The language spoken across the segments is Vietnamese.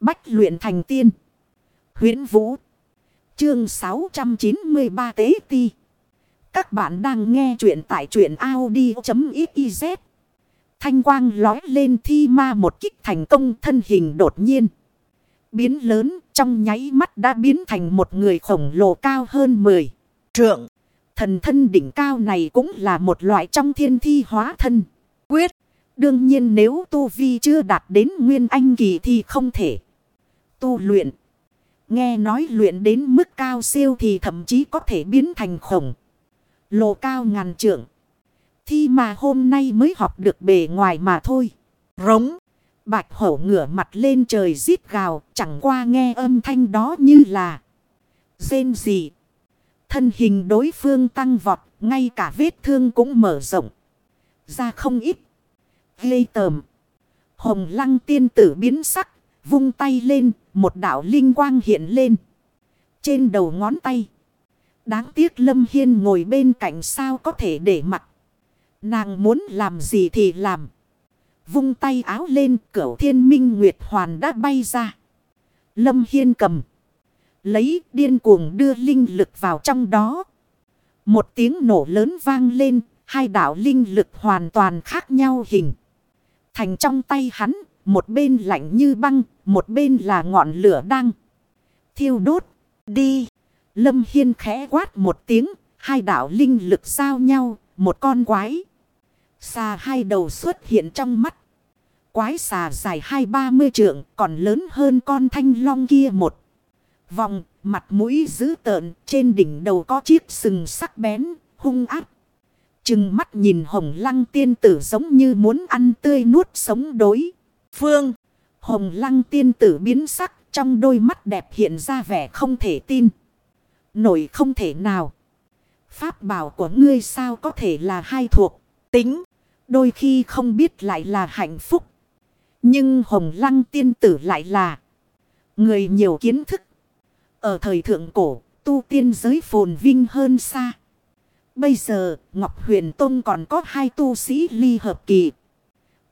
Bách luyện thành tiên. huyễn Vũ. Chương 693 Tế Ti. Các bạn đang nghe truyện tại truyện Audi.xyz. Thanh quang lói lên thi ma một kích thành công, thân hình đột nhiên. Biến lớn, trong nháy mắt đã biến thành một người khổng lồ cao hơn 10 trượng. Thần thân đỉnh cao này cũng là một loại trong thiên thi hóa thân. Quyết. Đương nhiên nếu tu vi chưa đạt đến nguyên anh kỳ thì không thể. Tu luyện. Nghe nói luyện đến mức cao siêu thì thậm chí có thể biến thành khổng. Lồ cao ngàn trượng. Thi mà hôm nay mới học được bề ngoài mà thôi. Rống. Bạch hổ ngửa mặt lên trời rít gào. Chẳng qua nghe âm thanh đó như là. Dên gì. Thân hình đối phương tăng vọt. Ngay cả vết thương cũng mở rộng. Ra không ít. Ghê tờm. Hồng lăng tiên tử biến sắc. Vung tay lên. Một đạo linh quang hiện lên. Trên đầu ngón tay. Đáng tiếc Lâm Hiên ngồi bên cạnh sao có thể để mặt. Nàng muốn làm gì thì làm. Vung tay áo lên, cửu thiên minh nguyệt hoàn đã bay ra. Lâm Hiên cầm. Lấy điên cuồng đưa linh lực vào trong đó. Một tiếng nổ lớn vang lên. Hai đạo linh lực hoàn toàn khác nhau hình. Thành trong tay hắn. Một bên lạnh như băng. Một bên là ngọn lửa đang. Thiêu đốt. Đi. Lâm Hiên khẽ quát một tiếng. Hai đạo linh lực giao nhau. Một con quái. Xà hai đầu xuất hiện trong mắt. Quái xà dài hai ba mươi trượng. Còn lớn hơn con thanh long kia một. Vòng. Mặt mũi dữ tợn. Trên đỉnh đầu có chiếc sừng sắc bén. Hung áp. trừng mắt nhìn hồng lăng tiên tử giống như muốn ăn tươi nuốt sống đối. Phương. Hồng lăng tiên tử biến sắc. Trong đôi mắt đẹp hiện ra vẻ không thể tin. Nổi không thể nào. Pháp bảo của ngươi sao có thể là hai thuộc. Tính. Đôi khi không biết lại là hạnh phúc. Nhưng hồng lăng tiên tử lại là. Người nhiều kiến thức. Ở thời thượng cổ. Tu tiên giới phồn vinh hơn xa. Bây giờ, Ngọc Huyền Tông còn có hai tu sĩ ly hợp kỳ.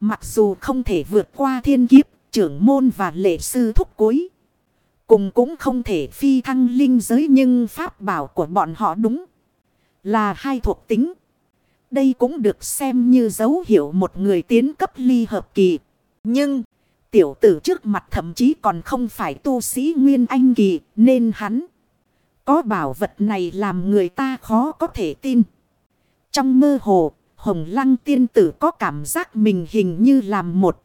Mặc dù không thể vượt qua thiên kiếp. Trưởng môn và lệ sư thúc cuối. Cùng cũng không thể phi thăng linh giới nhưng pháp bảo của bọn họ đúng là hai thuộc tính. Đây cũng được xem như dấu hiệu một người tiến cấp ly hợp kỳ. Nhưng tiểu tử trước mặt thậm chí còn không phải tu sĩ nguyên anh kỳ nên hắn có bảo vật này làm người ta khó có thể tin. Trong mơ hồ, hồng lăng tiên tử có cảm giác mình hình như làm một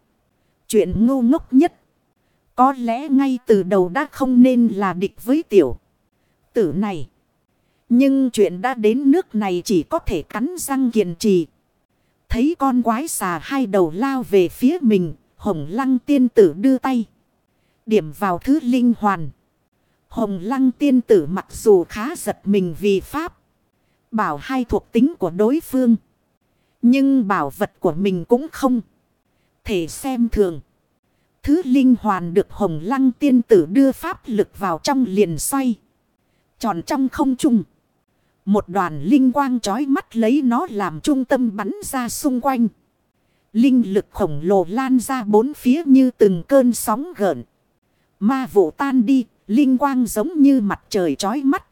chuyện ngu ngốc nhất có lẽ ngay từ đầu đã không nên là địch với tiểu tử này. Nhưng chuyện đã đến nước này chỉ có thể cắn răng kiên trì. Thấy con quái xà hai đầu lao về phía mình, hồng lăng tiên tử đưa tay. Điểm vào thứ linh hoàn. Hồng lăng tiên tử mặc dù khá giật mình vì pháp. Bảo hai thuộc tính của đối phương. Nhưng bảo vật của mình cũng không. Thể xem thường. Thứ linh hoàn được hồng lăng tiên tử đưa pháp lực vào trong liền xoay. Tròn trong không trung. Một đoàn linh quang trói mắt lấy nó làm trung tâm bắn ra xung quanh. Linh lực khổng lồ lan ra bốn phía như từng cơn sóng gợn. Ma vụ tan đi, linh quang giống như mặt trời trói mắt.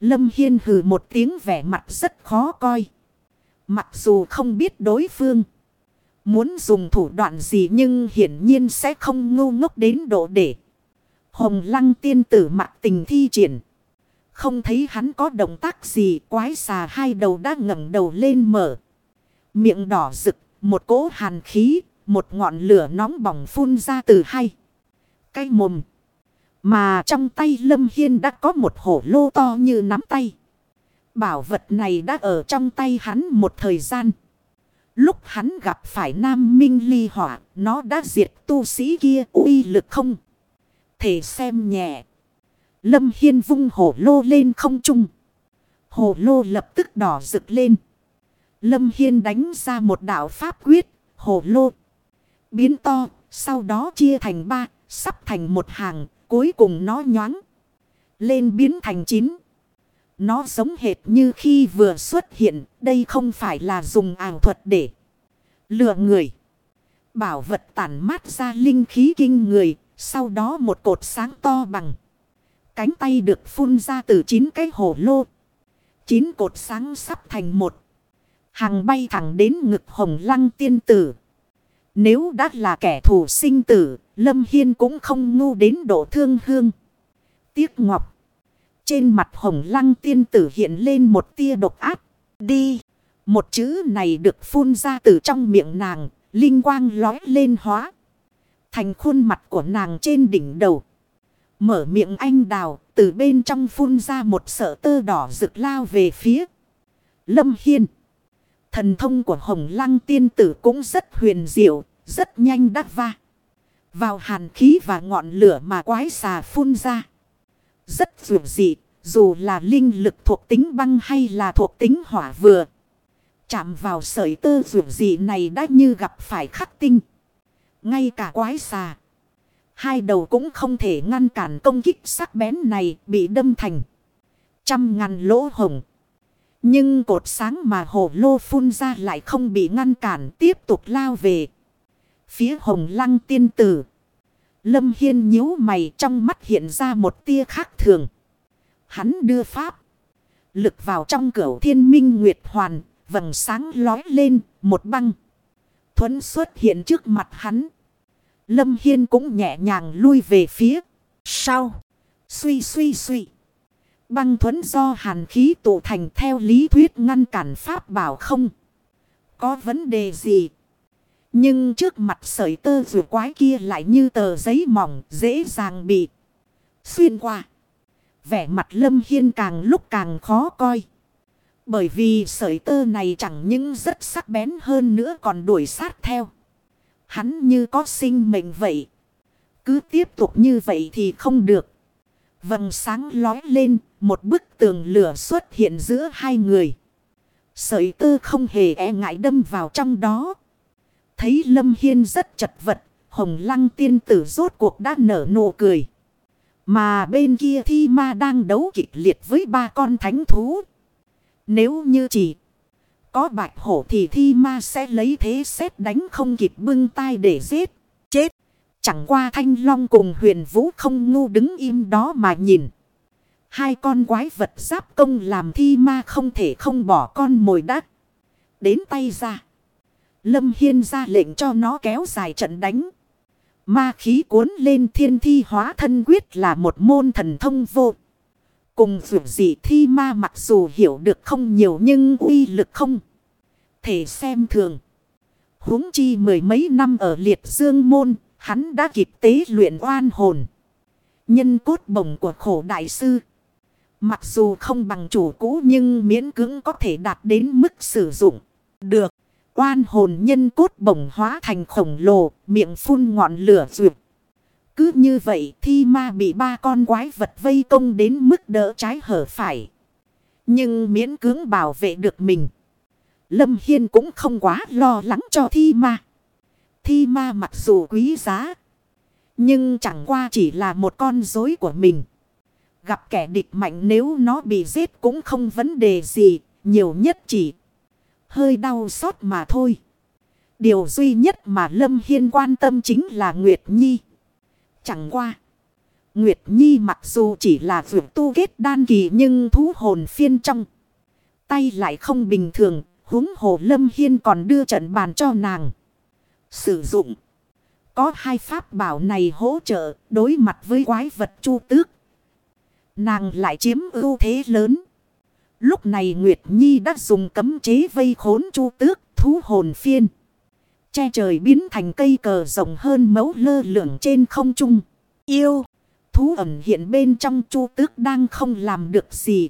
Lâm Hiên hừ một tiếng vẻ mặt rất khó coi. Mặc dù không biết đối phương. Muốn dùng thủ đoạn gì nhưng hiển nhiên sẽ không ngu ngốc đến độ để. Hồng lăng tiên tử mặc tình thi triển. Không thấy hắn có động tác gì quái xà hai đầu đã ngẩng đầu lên mở. Miệng đỏ rực, một cỗ hàn khí, một ngọn lửa nóng bỏng phun ra từ hai. Cái mồm. Mà trong tay Lâm Hiên đã có một hổ lô to như nắm tay. Bảo vật này đã ở trong tay hắn một thời gian. Lúc hắn gặp phải Nam Minh ly hỏa, nó đã diệt tu sĩ kia uy lực không. Thể xem nhẹ. Lâm Hiên vung hổ lô lên không trung. Hổ lô lập tức đỏ rực lên. Lâm Hiên đánh ra một đạo pháp quyết, hổ lô. Biến to, sau đó chia thành ba, sắp thành một hàng, cuối cùng nó nhoáng. Lên biến thành chín. Nó giống hệt như khi vừa xuất hiện, đây không phải là dùng ảo thuật để lừa người. Bảo vật tản mát ra linh khí kinh người, Sau đó một cột sáng to bằng. Cánh tay được phun ra từ chín cái hồ lô. Chín cột sáng sắp thành một. Hàng bay thẳng đến ngực hồng lăng tiên tử. Nếu đã là kẻ thù sinh tử, Lâm Hiên cũng không ngu đến độ thương hương. Tiếc ngọc. Trên mặt hồng lăng tiên tử hiện lên một tia độc ác. Đi. Một chữ này được phun ra từ trong miệng nàng. Linh quang lói lên hóa. Thành khuôn mặt của nàng trên đỉnh đầu. Mở miệng anh đào. Từ bên trong phun ra một sợ tơ đỏ rực lao về phía. Lâm Hiên. Thần thông của hồng lăng tiên tử cũng rất huyền diệu. Rất nhanh đắc va. Vào hàn khí và ngọn lửa mà quái xà phun ra. Rất dù dị. Dù là linh lực thuộc tính băng hay là thuộc tính hỏa vừa. Chạm vào sợi tơ dù dị này đã như gặp phải khắc tinh. Ngay cả quái xà. Hai đầu cũng không thể ngăn cản công kích sắc bén này bị đâm thành. Trăm ngàn lỗ hồng. Nhưng cột sáng mà hồ lô phun ra lại không bị ngăn cản tiếp tục lao về. Phía hồng lăng tiên tử. Lâm Hiên nhíu mày, trong mắt hiện ra một tia khác thường. Hắn đưa pháp. Lực vào trong cửa thiên minh nguyệt hoàn. Vầng sáng lói lên, một băng. Thuấn xuất hiện trước mặt hắn. Lâm Hiên cũng nhẹ nhàng lui về phía. Sau. Suy suy suy. Băng thuấn do hàn khí tụ thành theo lý thuyết ngăn cản pháp bảo không. Có vấn đề gì. Nhưng trước mặt sợi tơ rùa quái kia lại như tờ giấy mỏng dễ dàng bị xuyên qua. Vẻ mặt lâm hiên càng lúc càng khó coi. Bởi vì sợi tơ này chẳng những rất sắc bén hơn nữa còn đuổi sát theo. Hắn như có sinh mệnh vậy. Cứ tiếp tục như vậy thì không được. Vầng sáng lói lên, một bức tường lửa xuất hiện giữa hai người. Sợi tơ không hề e ngại đâm vào trong đó. Thấy Lâm Hiên rất chật vật, hồng lăng tiên tử rốt cuộc đã nở nụ cười. Mà bên kia thi ma đang đấu kịch liệt với ba con thánh thú. Nếu như chỉ có bạch hổ thì thi ma sẽ lấy thế xét đánh không kịp bưng tay để giết. Chết. Chẳng qua thanh long cùng huyền vũ không ngu đứng im đó mà nhìn. Hai con quái vật giáp công làm thi ma không thể không bỏ con mồi đắt. Đến tay ra. Lâm Hiên ra lệnh cho nó kéo dài trận đánh. Ma khí cuốn lên thiên thi hóa thân quyết là một môn thần thông vô. Cùng dù gì thi ma mặc dù hiểu được không nhiều nhưng uy lực không. Thể xem thường. huống chi mười mấy năm ở liệt dương môn, hắn đã kịp tế luyện oan hồn. Nhân cốt bổng của khổ đại sư. Mặc dù không bằng chủ cũ nhưng miễn cưỡng có thể đạt đến mức sử dụng. Được. Oan hồn nhân cốt bổng hóa thành khổng lồ, miệng phun ngọn lửa rượt. Cứ như vậy thi ma bị ba con quái vật vây công đến mức đỡ trái hở phải. Nhưng miễn cưỡng bảo vệ được mình. Lâm Hiên cũng không quá lo lắng cho thi ma. Thi ma mặc dù quý giá. Nhưng chẳng qua chỉ là một con dối của mình. Gặp kẻ địch mạnh nếu nó bị giết cũng không vấn đề gì. Nhiều nhất chỉ hơi đau xót mà thôi. Điều duy nhất mà Lâm Hiên quan tâm chính là Nguyệt Nhi. Chẳng qua. Nguyệt Nhi mặc dù chỉ là vượt tu kết đan kỳ nhưng thú hồn phiên trong. Tay lại không bình thường. Húng hồ Lâm Hiên còn đưa trận bàn cho nàng. Sử dụng. Có hai pháp bảo này hỗ trợ đối mặt với quái vật chu tước. Nàng lại chiếm ưu thế lớn. Lúc này Nguyệt Nhi đã dùng cấm chế vây khốn chu tước, thú hồn phiên. Che trời biến thành cây cờ rộng hơn mấu lơ lửng trên không trung. Yêu. Thú ẩn hiện bên trong chu tước đang không làm được gì.